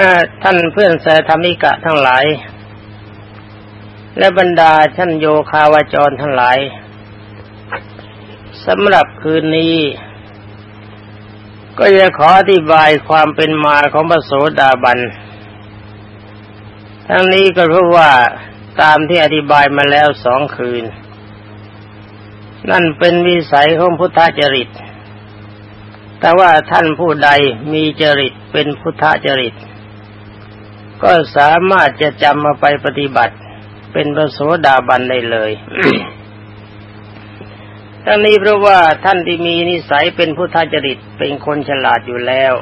อท่านเพื่อนสธรรมิกะทั้งหลาย และบรรดาท่านโยคาวาจรทั้งหลายสำหรับคืนนี้ ก็จะขออธิบายความเป็นมาของพระโสดาบัน ทั้งนี้ก็เพราะว่าตามที่อธิบายมาแล้วสองคืน นั่นเป็นวิสัยของพุทธจริต แต่ว่าท่านผู้ใดมีจริตเป็นพุทธจริต ก็สามารถจะจำมาไปปฏิบัติ เป็นพระโสดาบันได้เลยทั้งนี้เพราะว่าท่านที่มีนิสัยเป็นพุทธจริตเป็นคนฉลาดอยู่แล้ว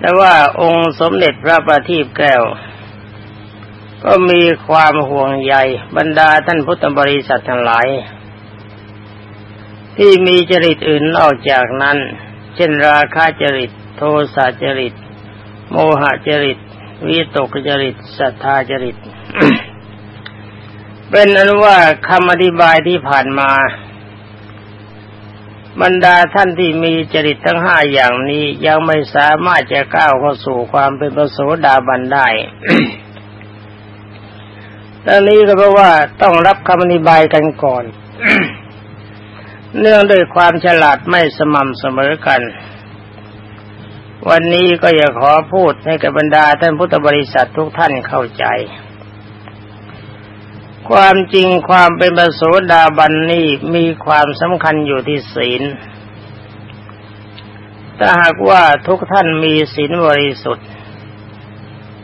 แต่ว่าองค์สมเด็จพระประทีปแก้ว ก็มีความห่วงใยบรรดาท่านพุทธบริษัททั้งหลาย ที่มีจริตอื่นนอกจากนั้น เช่นราคะจริต โทสะจริต โมหจริต วิตกจริตศรัทธาจริต เป็นอนุว่าคำอธิบายที่ผ่านมา บรรดาท่านที่มีจริตทั้งห้าอย่างนี้ยังไม่สามารถจะก้าวเข้าสู่ความเป็นพระโสดาบันได้ตอนนี้ก็เพราะว่าต้องรับคำอธิบายกันก่อน เนื่องด้วยความฉลาดไม่สม่ำเสมอกัน วันนี้ก็อยากขอพูดให้กับบรรดาท่านพุทธบริษัททุกท่านเข้าใจ ความจริงความเป็นประโสดาบันนี่มีความสำคัญอยู่ที่ศีล ถ้าหากว่าทุกท่านมีศีลบริสุทธิ์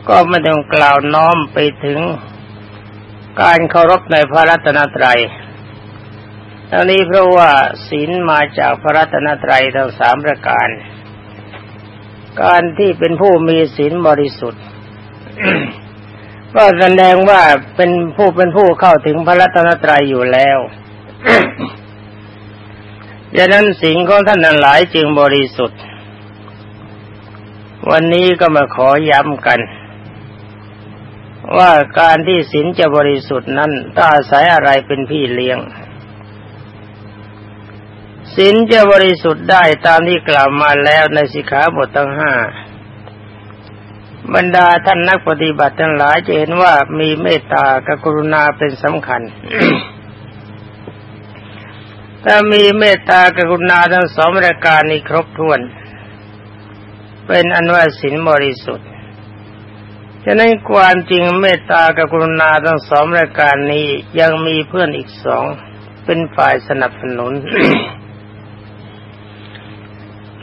ก็ไม่ต้องกล่าวน้อมไปถึงการเคารพในพระรัตนตรัยทั้งนี้เพราะว่าศีลมาจากพระรัตนตรัยทั้งสามประการ การที่เป็นผู้มีศีลบริสุทธิ์ ก็แสดงว่าเป็นผู้เป็นผู้เข้าถึงพระรัตนตรัยอยู่แล้วดังนั้นสิ่งของท่านนั้นหลายจึงบริสุทธิ์ วันนี้ก็มาขอย้ำกัน ว่าการที่ศีลจะบริสุทธิ์นั้นต้องอาศัยอะไรเป็นพี่เลี้ยง ศีลจะบริสุทธิ์ได้ตามที่กล่าวมาแล้วในสิกขาบททั้งห้าบรรดาท่านนักปฏิบัติทั้งหลายจะเห็นว่ามีเมตตากับกรุณาเป็นสำคัญ ถ้ามีเมตตากับกรุณาทั้งสองรายการนี้ครบถ้วน เป็นอันว่าศีลบริสุทธิ์ฉะนั้นความจริงเมตตากับกรุณาทั้งสองรายการนี้ยังมีเพื่อนอีกสองเป็นฝ่ายสนับสนุน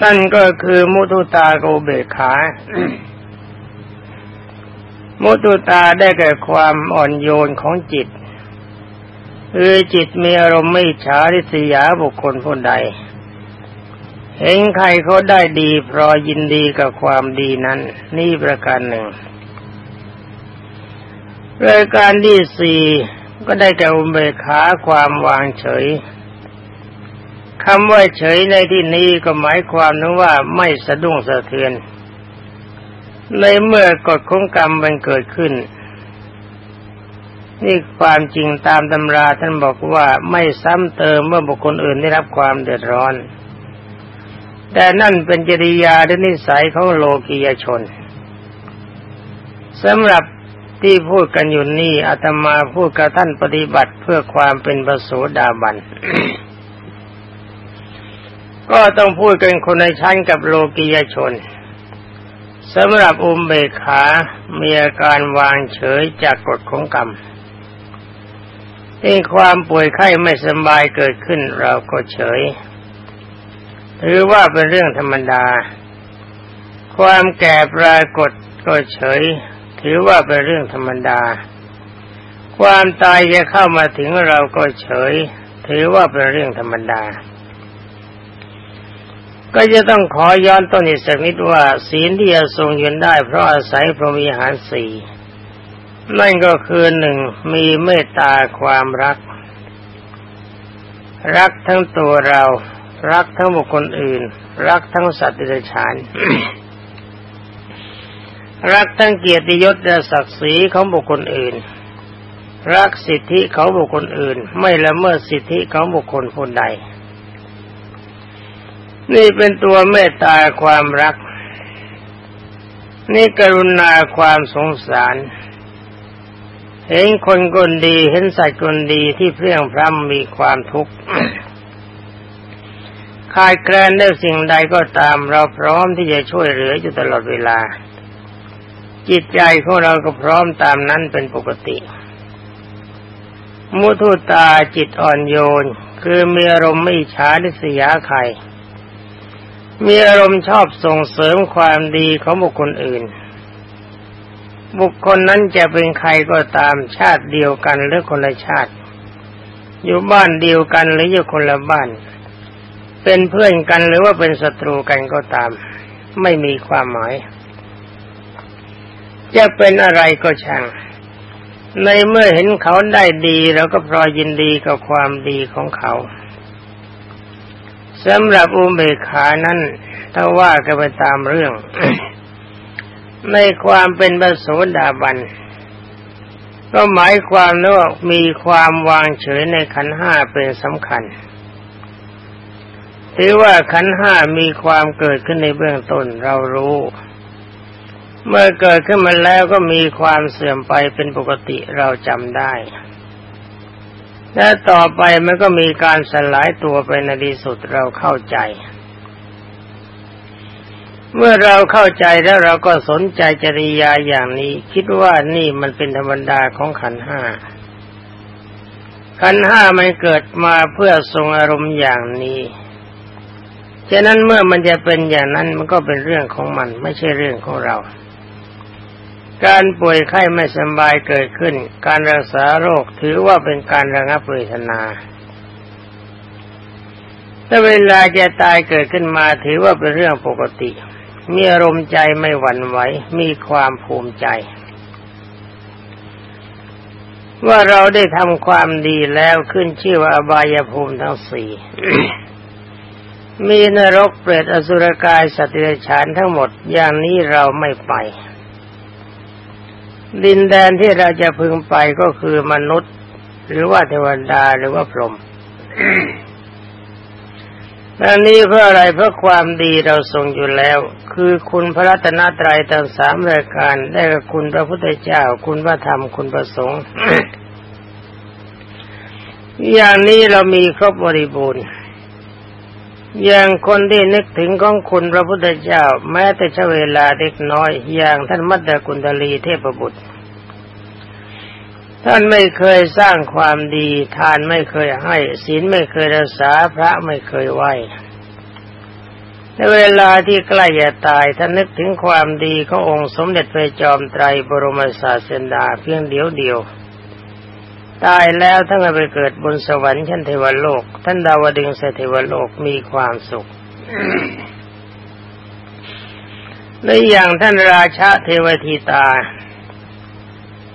นั่นก็คือมุตุตาโกเบขา มุตุตาได้แก่ความอ่อนโยนของจิตคือจิตมีอารมณ์ไม่ฉาริษยาบุคคลผู้ใด เห็นใครเขาได้ดีพราะยินดีกับความดีนั้น นี่ประการหนึ่งรายการที่สี่ก็ได้แก่อุเบกขาความวางเฉย คำว่าเฉยในที่นี้ก็หมายความนึงว่าไม่สะดุ้งสะเทือน ในเมื่อกฎของกรรมมันเกิดขึ้น นี่ความจริงตามตำราท่านบอกว่าไม่ซ้ำเติมเมื่อบุคคลอื่นได้รับความเดือดร้อน แต่นั่นเป็นจริยาและนิสัยของโลกียชนสำหรับที่พูดกันอยู่นี่อาตมาพูดกับท่านปฏิบัติเพื่อความเป็นประโสดาบัน ก็ต้องพูดกันคนในชั้นกับโลกียชนสำหรับอุมเบกขามีอาการวางเฉยจากกฎของกรรมที่ความป่วยไข้ไม่สบายเกิดขึ้นเราก็เฉยถือว่าเป็นเรื่องธรรมดา ความแก่ปรากฏก็เฉย ถือว่าเป็นเรื่องธรรมดา ความตายจะเข้ามาถึงเราก็เฉย ถือว่าเป็นเรื่องธรรมดา ก็จะต้องขอย้อนต้นอีกสักนิดว่าศีลที่จะทรงยืนได้เพราะอาศัยพรหมีหารสี่นั่นก็คือหนึ่งมีเมตตาความรัก รักทั้งตัวเรา รักทั้งบุคคลอื่น รักทั้งสัตว์ดิฉานรักทั้งเกียรติยศและศักดิ์ศรีของบุคคลอื่น รักสิทธิเขาบุคคลอื่น ไม่ละเมิดสิทธิของบุคคลคนใด นี่เป็นตัวเมตตาความรัก นี่กรุณาความสงสาร เห็นคนกลดีเห็นสัตว์กลดีที่เพลี่ยงพร้ำมีความทุกข์คายแกลนได้สิ่งใดก็ตามเราพร้อมที่จะช่วยเหลืออยู่ตลอดเวลา จิตใจของเราก็พร้อมตามนั้นเป็นปกติ มุทุตาจิตอ่อนโยน คือมีอารมณ์ไม่ช้าดิสยาใคร มีอารมณ์ชอบส่งเสริมความดีของบุคคลอื่น บุคคลนั้นจะเป็นใครก็ตามชาติเดียวกันหรือคนละชาติ อยู่บ้านเดียวกันหรืออยู่คนละบ้าน เป็นเพื่อนกันหรือว่าเป็นศัตรูกันก็ตาม ไม่มีความหมาย จะเป็นอะไรก็ช่าง ในเมื่อเห็นเขาได้ดีเราก็พรอยินดีกับความดีของเขา สำหรับอุเบกขานั้นถ้าว่ากันไปตามเรื่อง ในความเป็นบโสดาบัน ก็หมายความว่ามีความวางเฉยในขันห้าเป็นสำคัญถือว่าขันห้ามีความเกิดขึ้นในเบื้องต้นเรารู้ เมื่อเกิดขึ้นมาแล้วก็มีความเสื่อมไปเป็นปกติเราจำได้ และต่อไปมันก็มีการสลายตัวไปในที่สุดเราเข้าใจ เมื่อเราเข้าใจแล้วเราก็สนใจจริยาอย่างนี้ คิดว่านี่มันเป็นธรรมดาของขันห้าขันห้ามันเกิดมาเพื่อทรงอารมณ์อย่างนี้ฉะนั้นเมื่อมันจะเป็นอย่างนั้นมันก็เป็นเรื่องของมันไม่ใช่เรื่องของเรา การป่วยไข้ไม่สบายเกิดขึ้น การรักษาโรคถือว่าเป็นการระงับเวทนาถ้าเวลาจะตายเกิดขึ้นมาถือว่าเป็นเรื่องปกติ มีอารมณ์ใจไม่หวั่นไหว มีความภูมิใจ ว่าเราได้ทำความดีแล้วขึ้นชื่อว่าอบายภูมิทั้งสี่มีนรกเปรตอสุรกายสัตว์เดรัจฉานทั้งหมดอย่างนี้เราไม่ไป ดินแดนที่เราจะพึงไปก็คือมนุษย์ หรือว่าเทวดาหรือว่าพรหมอันนี้เพื่ออะไรเพื่อความดีเราทรงอยู่แล้ว คือคุณพระรัตนตรัยทั้งสามรายการได้กับคุณพระพุทธเจ้า คุณพระธรรมคุณพระสงฆ์อย่างนี้เรามีครบบริบูรณ์ อย่างคนที่นึกถึงของคุณพระพุทธเจ้า แม้แต่ชเวลาเด็กน้อย อย่างท่านมัตตกุณฑลีเทพบุตร ท่านไม่เคยสร้างความดีทานไม่เคยให้ศีลไม่เคยรักษาพระไม่เคยไหวในเวลาที่ใกล้จะตายท่านนึกถึงความดีขององค์สมเด็จพระจอมไตรบรมศาสดาเพียงเดียวเดียว ตายแล้วท่านก็ไปเกิดบนสวรรค์ชั้นเทวโลก ท่านดาวดึงสเทวโลกมีความสุขในอย่างท่านราชาเทวทีตา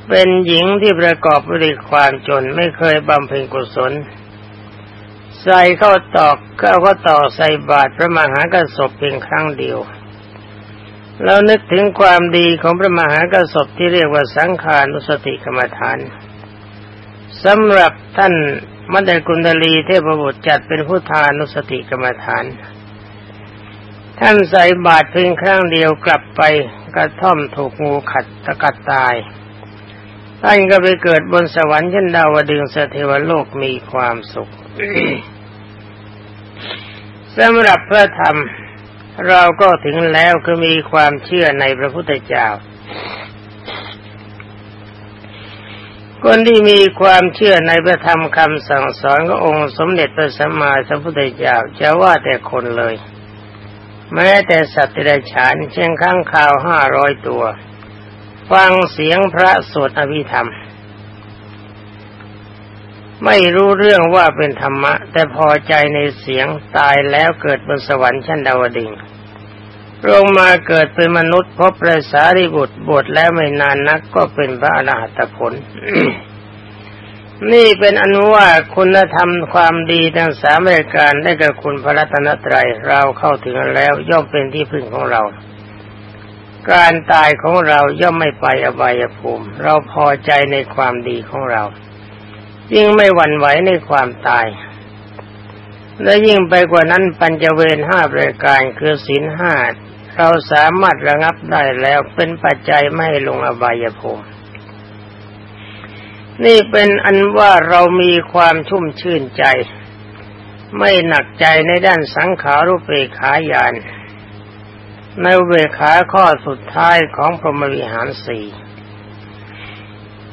เป็นหญิงที่ประกอบด้วยความจนไม่เคยบำเพ็ญกุศล ใส่เข้าตอกเข้าก็ต่อใส่บาตรพระมหากระสบเพียงครั้งเดียวแล้วนึกถึงความดีของพระมหากระสบที่เรียกว่าสังขานุสติกรรมฐาน สำหรับท่านมัตตกุณฑลีเทพบุตรจัดเป็นผู้ทานุสติกรรมฐาน ท่านใส่บาตรเพียงครั้งเดียวกลับไปกระท่อมถูกงูขัดตะกัดตายท่านก็ไปเกิดบนสวรรค์ชั้นดาวดึงสเทวโลกมีความสุขสำหรับพระธรรม เราก็ถึงแล้วคือมีความเชื่อในพระพุทธเจ้า คนที่มีความเชื่อในพระธรรมคำสั่งสอนขององค์สมเด็จพระสัมมาสัมพุทธเจ้าจะว่าแต่คนเลย แม้แต่สัตว์เดรัจฉานเช่นข้างข่าวห้าร้อยตัว ฟังเสียงพระสวดอภิธรรม ไม่รู้เรื่องว่าเป็นธรรมะ แต่พอใจในเสียงตายแล้วเกิดบนสวรรค์ชั้นดาวดึง ลงมาเกิดเป็นมนุษย์พบพระสารีบุตรบวชแล้วไม่นานนักก็เป็นพระอรหัตผล นี่เป็นอนุว่าคุณธรรมความดีทั้งสามรายการได้กับคุณพระรัตนตรัยเราเข้าถึงแล้วย่อมเป็นที่พึ่งของเรา การตายของเราย่อมไม่ไปอบายภูมิ เราพอใจในความดีของเรา ยิ่งไม่หวั่นไหวในความตายและยิ่งไปกว่านั้นปัญจเวรห้ารายการคือศีลห้า เราสามารถระงับได้แล้วเป็นปัจจัยไม่ลงอบายภูมินี่เป็นอันว่าเรามีความชุ่มชื่นใจ ไม่หนักใจในด้านสังขารุปเปขายานในเวขาข้อสุดท้ายของพรหมวิหารสี่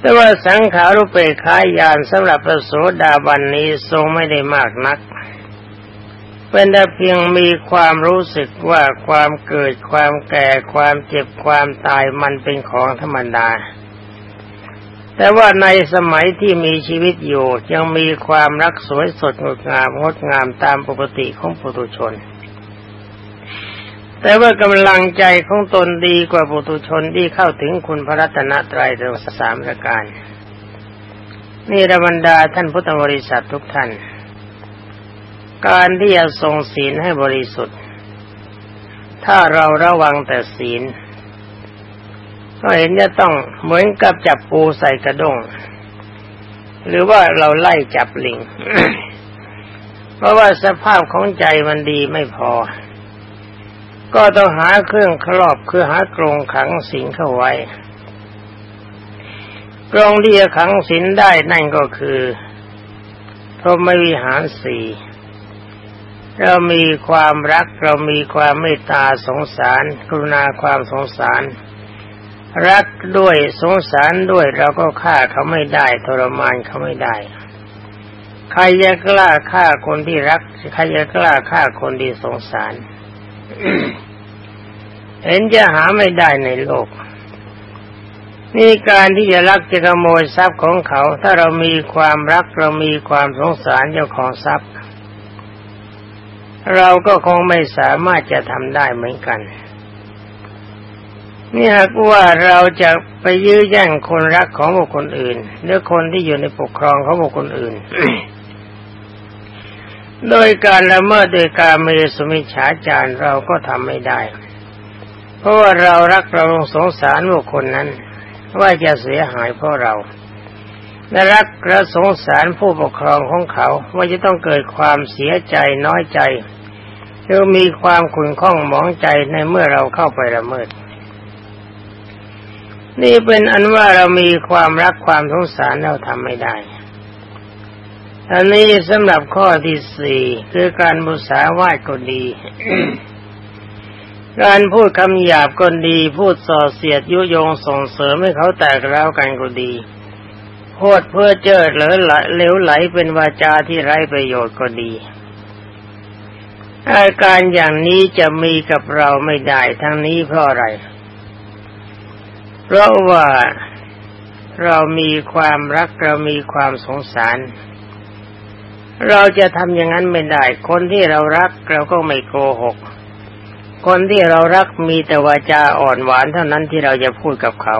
แต่ว่าสังขารุปเปขายานสำหรับพระโสดาบันนี้ทรงไม่ได้มากนัก เป็นแต่เพียงมีความรู้สึกว่าความเกิดความแก่ความเจ็บความตายมันเป็นของธรรมดา แต่ว่าในสมัยที่มีชีวิตอยู่ยังมีความรักสวยสดงดงามงดงามตามปกติของปุถุชน แต่ว่ากำลังใจของตนดีกว่าปุถุชนที่เข้าถึงคุณพระรัตนตรัยทั้งสามประการ นี่ระบรรดาท่านพุทธบริษัททุกท่าน การที่จะทรงศีลให้บริสุทธิ์ ถ้าเราระวังแต่ศีล ก็เห็นจะต้องเหมือนกับจับปูใส่กระด้ง หรือว่าเราไล่จับลิง เพราะว่าสภาพของใจมันดีไม่พอ ก็ต้องหาเครื่องครอบคือหากรงขังสิงเข้าไว้กรงเดียขังสินได้นั่นก็คือพรหมวิหารสี่ เรามีความรักเรามีความเมตตาสงสาร กรุณาความสงสาร รักด้วยสงสารด้วยเราก็ฆ่าเขาไม่ได้ทรมานเขาไม่ได้ ใครจะกล้าฆ่าคนที่รักใครจะกล้าฆ่าคนที่สงสาร เห็นจะหาไม่ได้ในโลกนี่การที่จะรักจะขโมยทรัพย์ของเขา ถ้าเรามีความรักเรามีความสงสารเจ้าของทรัพย์ เราก็คงไม่สามารถจะทำได้เหมือนกัน นี่หากว่าเราจะไปยื้อแย่งคนรักของบุคคลอื่นหรือคนที่อยู่ในปกครองของบุคคลอื่น โดยการละเมิดโดยการมีสมิฉาจารเราก็ทำไม่ได้ เพราะว่าเรารักเราสงสารบุคคลนั้น ว่าจะเสียหายเพราะเรา และรักและสงสารผู้ปกครองของเขาว่าจะต้องเกิดความเสียใจน้อยใจหรือมีความขุ่นข้องหมองใจในเมื่อเราเข้าไปละเมิด นี่เป็นอันว่าเรามีความรักความสงสารเราทำไม่ได้อันนี้สำหรับข้อที่สี่คือการบุษาวาดก็ดี การพูดคำหยาบก็ดี พูดส่อเสียดยุยงส่งเสริมให้เขาแตกร้าวกันก็ดี พูดเพื่อเจิดเหลอเหลวไหลเป็นวาจาที่ไร้ประโยชน์ก็ดี อาการอย่างนี้จะมีกับเราไม่ได้ทั้งนี้เพราะอะไร เพราะว่าเรามีความรักเรามีความสงสาร เราจะทำอย่างนั้นไม่ได้ คนที่เรารักเราก็ไม่โกหก คนที่เรารักมีแต่วาจาอ่อนหวานเท่านั้นที่เราจะพูดกับเขา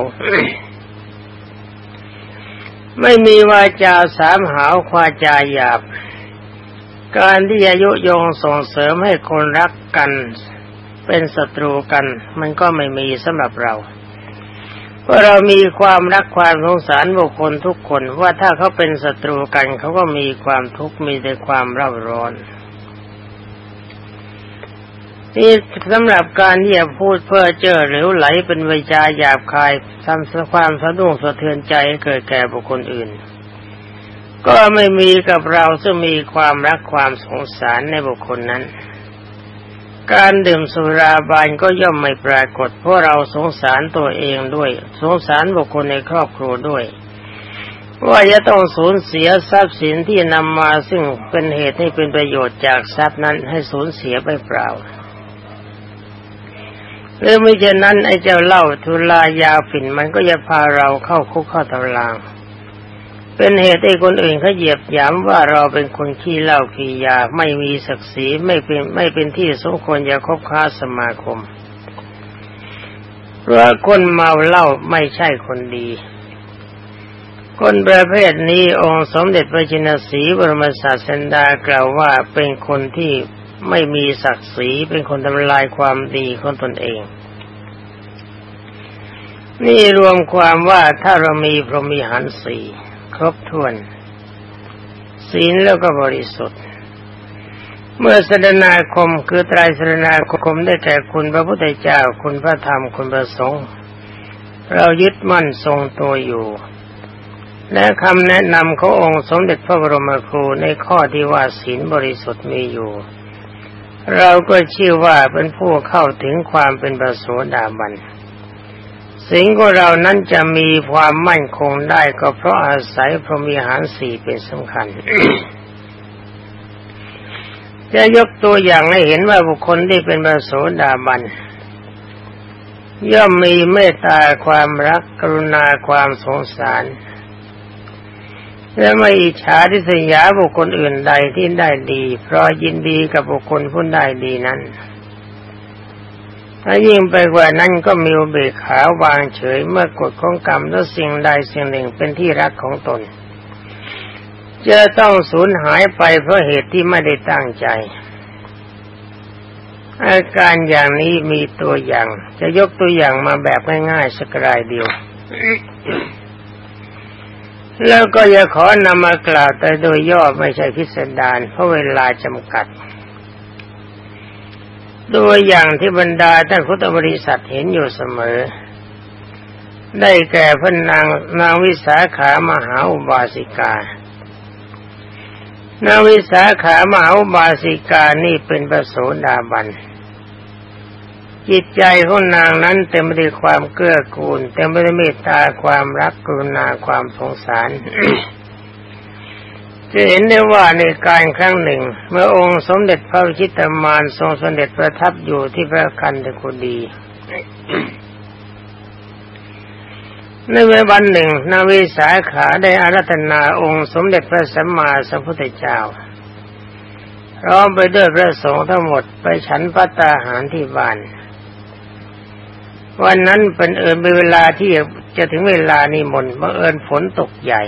ไม่มีวาจาสามหาวควาจาหยาบ การที่อายุยงส่งเสริมให้คนรักกัน เป็นศัตรูกัน มันก็ไม่มีสำหรับเราเพราะเรามีความรักความสงสารบุคคลทุกคนว่าถ้าเขาเป็นศัตรูกันเขาก็มีความทุกข์มีแต่ความเร่าร้อน นี่สำหรับการที่จะพูดเพื่อเจอหรือไหลเป็นวิจาหยาบคายทำความสะดุ้งสะเทือนใจเกิดแก่บุคคลอื่น ก็ไม่มีกับเราซึ่งมีความรักความสงสารในบุคคลนั้น การดื่มสุราบานก็ย่อมไม่ปรากฏ เพราะเราสงสารตัวเองด้วย สงสารบุคคลในครอบครัวด้วยว่าจะต้องสูญเสียทรัพย์สินที่นำมาซึ่งเป็นเหตุให้เป็นประโยชน์จากทรัพย์นั้นให้สูญเสียไปเปล่า หรือไม่เช่นนั้นไอ้เจ้าเล่าทุลายาฝิ่นมันก็จะพาเราเข้าคุกเข้าตาราง เป็นเหตุให้คนอื่นเขาเหยียบหยามว่าเราเป็นคนขี้เหล้าขี้ยาไม่มีศักดิ์ศรีไม่เป็นไม่เป็นที่สมควรจะคบค้าสมาคมเพราะคนเมาเหล้าไม่ใช่คนดี คนประเภทนี้องค์สมเด็จพระจินสีบรมศาสดากล่าวว่าเป็นคนที่ ไม่มีศักดิ์ศรีเป็นคนทำลายความดีของตนเอง นี่รวมความว่าถ้าเรามีพรหมีหันสีครบถ้วน ศีลแล้วก็บริสุทธิ์ เมื่อสรนาคมคือไตรสรนาคมได้แก่คุณพระพุทธเจ้าคุณพระธรรมคุณพระสงฆ์เรายึดมั่นทรงตัวอยู่ และคำแนะนำขององค์สมเด็จพระบรมครูในข้อที่ว่าศีลบริสุทธิ์มีอยู่ เราก็ชื่อว่าเป็นผู้เข้าถึงความเป็นประโสดาบัน สิ่งของเรานั้นจะมีความมั่นคงได้ก็เพราะอาศัยพรหมีหารสี่เป็นสำคัญ จะยกตัวอย่างให้เห็นว่าบุคคลที่เป็นประโสดาบัน ย่อมมีเมตตาความรักกรุณาความสงสาร และไม่อิจฉาทิษยาบุคคลอื่นใดที่ได้ดี เพราะยินดีกับบุคคลผู้ได้ดีนั้น ถ้ายิ่งไปกว่านั้นก็มีอุเบกขาวางเฉยเมื่อกฎของกรรมแล้วสิ่งใดสิ่งหนึ่งเป็นที่รักของตน จะต้องสูญหายไปเพราะเหตุที่ไม่ได้ตั้งใจ อาการอย่างนี้มีตัวอย่าง จะยกตัวอย่างมาแบบง่ายๆสักรายเดียว แล้วก็จะขอนำมากล่าวแต่โดยย่อไม่ใช่พิสดารเพราะเวลาจำกัดตัวอย่างที่บรรดาท่านพุทธบริษัทเห็นอยู่เสมอ ได้แก่พระนางนางวิสาขามหาอุบาสิกา นางวิสาขามหาอุบาสิกานี่เป็นประโสดาบัน จิตใจของนางนั้นเต็มไปด้วยความเกื้อกูลเต็มไปด้วยเมตตาความรักกรุณาความสงสารจะเห็นได้ว่าในการครั้งหนึ่ง เมื่อองค์สมเด็จพระวิชิตามานทรงสมเด็จประทับอยู่ที่พระคันธกุดีในวันหนึ่งนาวิสาขาได้อารัตนาองค์สมเด็จพระสัมมาสัมพุทธเจ้าพร้อมไปด้วยพระสงฆ์ทั้งหมดไปฉันพัตตาหารที่บ้าน วันนั้นเป็นเอิญเป็นเวลาที่จะถึงเวลานิมนต์บังเอิญฝนตกใหญ่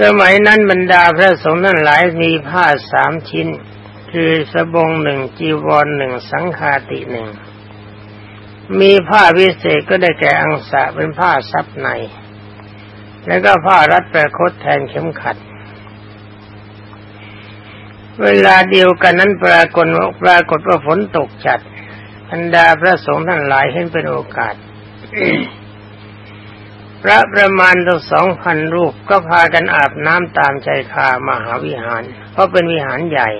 สมัยนั้นบรรดาพระสงฆ์นั้นหลายมีผ้าสามชิ้น คือสบงหนึ่งจีวรหนึ่งสังฆาติหนึ่งมีผ้าวิเศษก็ได้แก่อังสะเป็นผ้าซับใน แล้วก็ผ้ารัดประคตแทนเข็มขัด เวลาเดียวกันนั้นปรากฏปรากฏว่าฝนตกจัด บรรดาพระสงฆ์ท่านหลายเห็นเป็นโอกาส พระประมาณตั้งสองพันรูปก็พากันอาบน้ำตามใจคามหาวิหาร เพราะเป็นวิหารใหญ่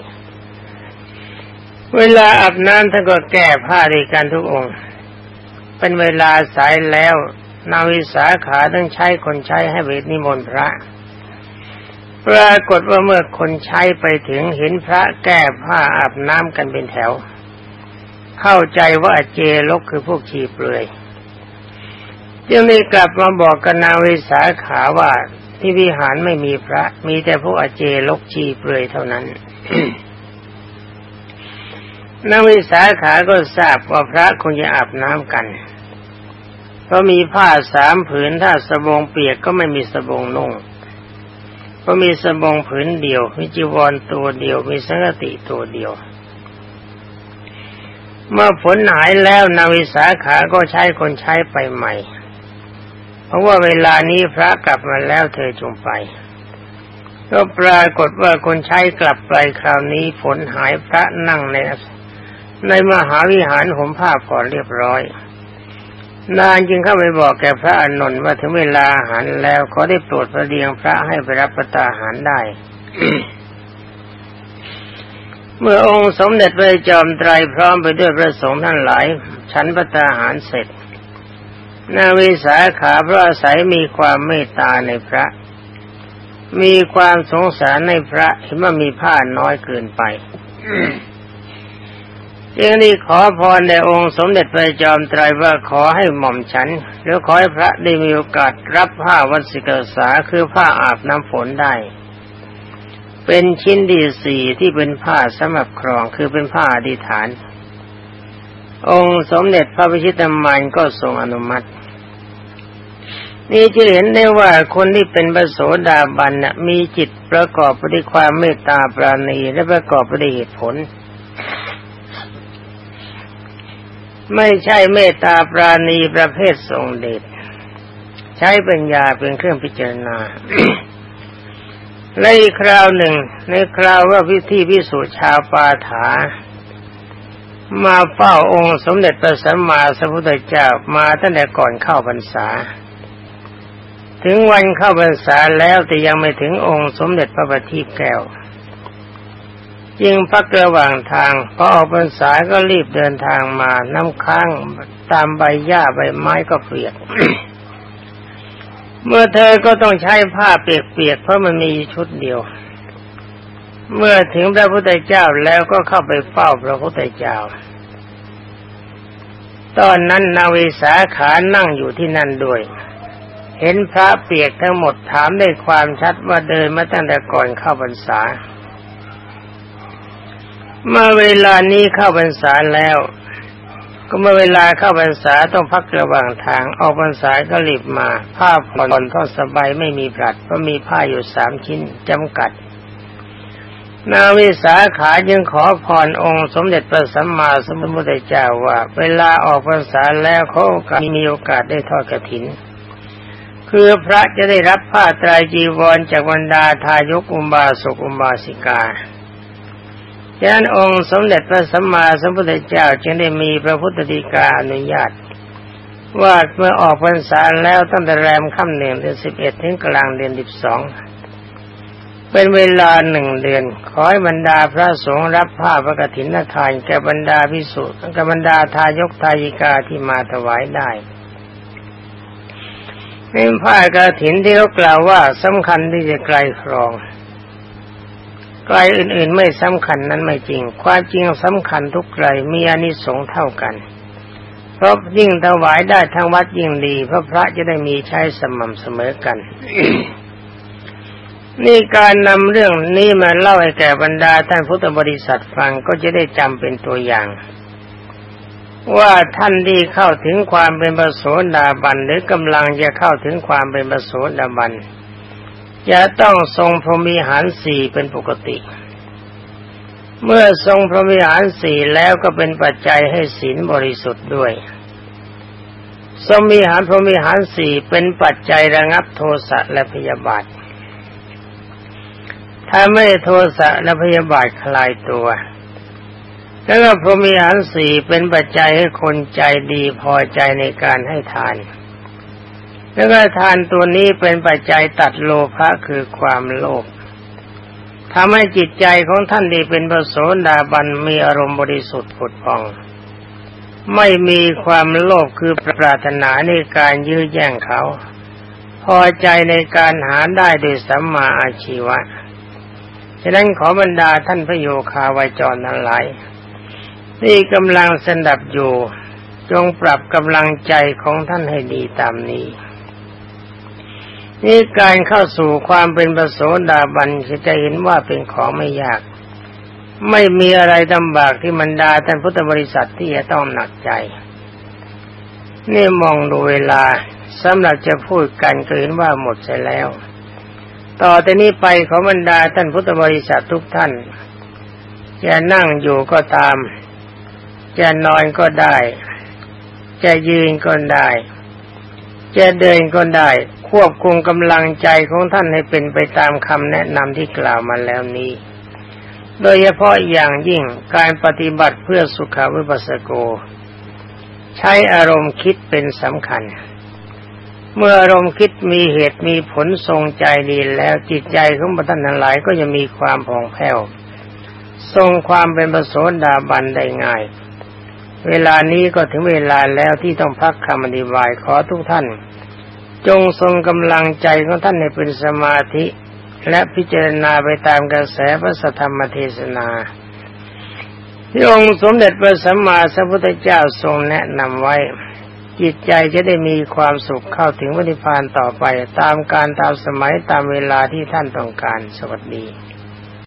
เวลาอาบน้ำท่านก็แก้ผ้าด้วยกันทุกองค์ เป็นเวลาสายแล้วนาวิสาขาต้องใช้คนใช้ให้เวทนิมนต์พระปรากฏว่าเมื่อคนใช้ไปถึงเห็นพระแก้ผ้าอาบน้ำกันเป็นแถว เข้าใจว่าเจลกคือพวกชีเปลือยจึงได้กลับมาบอกกับนางวิสาขาว่าที่วิหารไม่มีพระ มีแต่พวกอเจลกชีเปลือยเท่านั้นนางวิสาขาก็ทราบว่าพระคงจะอาบน้ำกันเพราะมีผ้าสามผืนถ้าสบงเปียกก็ไม่มีสบงนุ่งเพราะมีสบงผืนเดียวมีจีวรตัวเดียวมีสังกติตัวเดียว เมื่อผลหายแล้วนาวิสาขาก็ใช้คนใช้ไปใหม่ เพราะว่าเวลานี้พระกลับมาแล้วเธอจงไป ก็ปรากฏว่าคนใช้กลับไปคราวนี้ฝนหายพระนั่งในในมหาวิหารห่มผ้าผ่อนเรียบร้อย นานจึงเข้าไปบอกแก่พระอานนท์ว่าถึงเวลาอาหารแล้วขอได้โปรดประเดียงพระให้ไปรับประทานอาหารได้ เมื่อองค์สมเด็จพระจอมไตรพร้อมไปด้วยพระสงฆ์ท่านหลาย ฉันประทานอาหารเสร็จนาวิสาขาพระอาศัยมีความเมตตาในพระ มีความสงสารในพระเห็นว่ามีผ้าน้อยเกินไปจึงนี้ขอพรในองค์สมเด็จพระจอมไตรว่าขอให้หม่อมฉัน หรือขอให้พระได้มีโอกาสรับผ้าวัสิกษาคือผ้าอาบน้ำฝนได้ เป็นชิ้นดีสี่ที่เป็นผ้าสำหรับครองคือเป็นผ้าอธิฐาน องค์สมเด็จพระพิชิตมานก็ทรงอนุมัติ นี่จะเห็นได้ว่าคนที่เป็นพระโสดาบันนะมีจิตประกอบไปด้วยความเมตตาปราณีและประกอบไปด้วยเหตุผล ไม่ใช่เมตตาปราณีประเภททรงเดชใช้ปัญญาเป็นเครื่องพิจารณา ในคราวหนึ่ง ในคราวว่าพิธีพิสูจน์ชาวปาถา มาเฝ้าองค์สมเด็จพระสัมมาสัมพุทธเจ้ามาตั้งแต่ก่อนเข้าพรรษา ถึงวันเข้าพรรษาแล้วแต่ยังไม่ถึงองค์สมเด็จพระบัณฑิตแก้วจึงพักระหว่างทางพอออกพรรษาก็รีบเดินทางมาน้ำค้างตามใบหญ้าใบไม้ก็เปียก เมื่อเธอก็ต้องใช้ผ้าเปียกๆเพราะมันมีชุดเดียว เมื่อถึงพระพุทธเจ้าแล้วก็เข้าไปเฝ้าพระพุทธเจ้า ตอนนั้นนาวิสาขานั่งอยู่ที่นั่นด้วย เห็นพระเปียกทั้งหมดถามได้ความชัดว่าเดินมาตั้งแต่ก่อนเข้าพรรษาเมื่อเวลานี้เข้าพรรษาแล้ว ก็เมื่อเวลาเข้าพรรษาต้องพักระหว่างทางออกพรรษาก็รีบมา ผ้าผ่อนทอสบายไม่มีผลัดเพราะมีผ้าอยู่สามชิ้นจำกัดนาวิสาขาจึงขอพรองค์สมเด็จพระสัมมาสัมพุทธเจ้าว่า เวลาออกพรรษาแล้วเขามีโอกาสได้ทอดกระถิน คือพระจะได้รับผ้าตรายจีวรจากบรรดาทายกอุบาสกอุบาสิกา ฉะนั้นองค์สมเด็จพระสัมมาสัมพุทธเจ้าจึงได้มีพระพุทธดีกาอนุญาต ว่าเมื่อออกพรรษาแล้วตั้งแต่แรมค่ำหนึ่งเดือนสิบเอ็ดถึงกลางเดือนสิบสองเป็นเวลาหนึ่งเดือน ขอให้บรรดาพระสงฆ์รับผ้าพระกฐินทานแก่บรรดาพิสุแก่บรรดาทายกทายิกาที่มาถวายได้เป็นผ้ากฐินที่เขากล่าวว่าสำคัญที่จะไกลครอง ไกลอื่นๆไม่สำคัญนั้นไม่จริง ความจริงสำคัญทุกไกลมีอานิสงส์เท่ากัน เพราะยิ่งถวายได้ทั้งวัดยิ่งดีพระพระจะได้มีใช้สม่ำเสมอกัน นี่การนำเรื่องนี้มาเล่าให้แก่บรรดาท่านพุทธบริษัทฟังก็จะได้จำเป็นตัวอย่างว่าท่านที่เข้าถึงความเป็นประโสดาบันหรือกำลังจะเข้าถึงความเป็นประโสดาบัน จะต้องทรงพรหมิหารสี่เป็นปกติ เมื่อทรงพรหมิหารสี่แล้วก็เป็นปัจจัยให้ศีลบริสุทธิ์ด้วย ทรงมีหารพรหมิหารสี่เป็นปัจจัยระงับโทสะและพยาบาทถ้าไม่โทสะและพยาบาทคลายตัวแล้วก็พรหมิหารสี่เป็นปัจจัยให้คนใจดีพอใจในการให้ทาน แล้วก็ทานตัวนี้เป็นปัจจัยตัดโลภะคือความโลภทำให้จิตใจของท่านดีเป็นประโสดาบันมีอารมณ์บริสุทธิ์ผุดพอง ไม่มีความโลภคือปรารถนาในการยื้อแย่งเขา พอใจในการหาได้โดยสัมมาอาชีวะ ฉะนั้นขอบรรดาท่านพระโยคาวาจรทั้งหลายที่กำลังสนับอยู่ จงปรับกำลังใจของท่านให้ดีตามนี้ นี่การเข้าสู่ความเป็นประโสดาบันจะเห็นว่าเป็นของไม่ยาก ไม่มีอะไรลำบากที่มันดาท่านพุทธบริษัทที่จะต้องหนักใจ นี่มองดูเวลาสำหรับจะพูดกันก็เห็นว่าหมดไปแล้ว ต่อแต่นี้ไปขอบรรดาท่านพุทธบริษัททุกท่านจะนั่งอยู่ก็ตาม จะนอนก็ได้ จะยืนก็ได้ จะเดินก็ได้ ควบคุมกำลังใจของท่านให้เป็นไปตามคำแนะนำที่กล่าวมาแล้วนี้ โดยเฉพาะอย่างยิ่งการปฏิบัติเพื่อสุขาวิปัสสโก ใช้อารมณ์คิดเป็นสำคัญ เมื่ออารมณ์คิดมีเหตุมีผลทรงใจดีแล้วจิตใจของท่านทั้งหลายก็จะมีความผ่องแผ้ว ทรงความเป็นประโสดาบันได้ง่ายเวลานี้ก็ถึงเวลาแล้วที่ต้องพักคำอธิบายขอทุกท่าน จงทรงกำลังใจของท่านให้เป็นสมาธิ และพิจารณาไปตามกระแสพระธรรมเทศนาที่องค์สมเด็จพระสัมมาสัมพุทธเจ้าทรงแนะนำไว้ จิตใจจะได้มีความสุขเข้าถึงวิญญาณต่อไป ตามการตามสมัยตามเวลาที่ท่านต้องการสวัสดี